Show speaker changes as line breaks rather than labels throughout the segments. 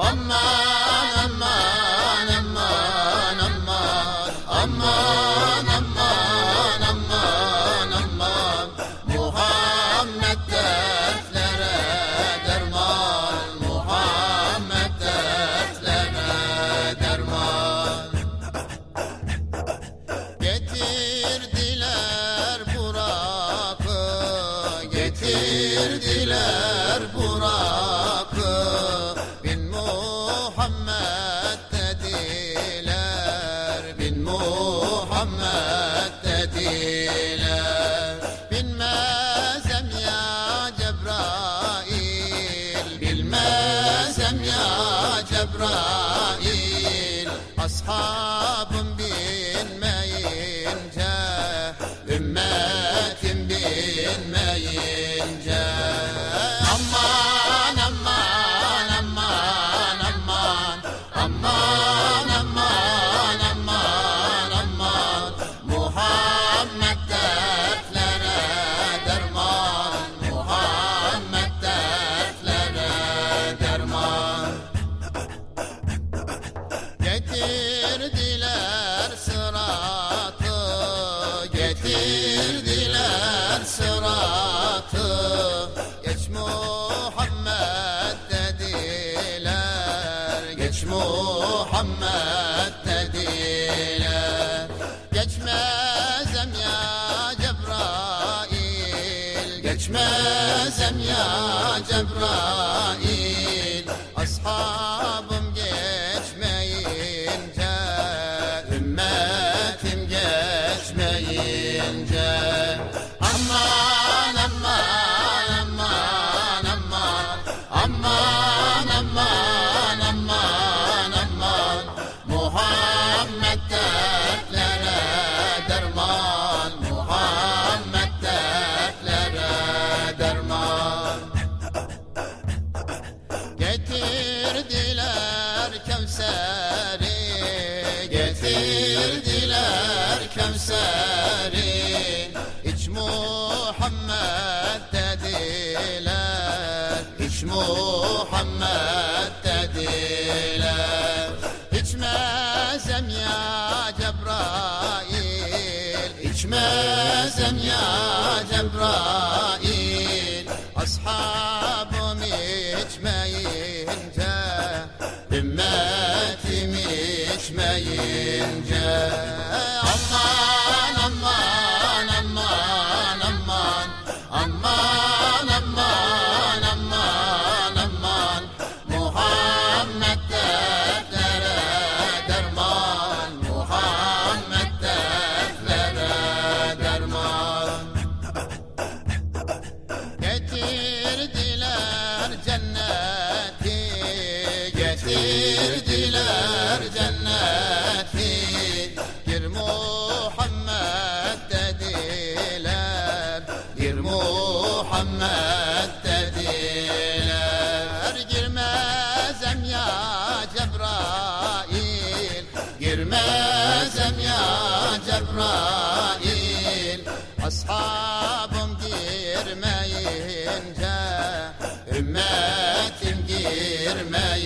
Amma. Babım binmeyince Ümmetim binmeyince Aman aman aman aman Aman aman aman aman. Muhammed dertlere derman Muhammed dertlere derman. Getirdi Geçmezem ya Cebrail. Hiç Muhammed dediler. İçmezem ya Cebrail İçmezem ya Cebrail. Ashabım içmeyince Ümmetim içmeyince. Muhammed dediler Girmezem ya Cebrail. Girmezem ya Cebrail. Ashabım girmeyince Ümmetim girmeyince.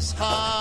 us high.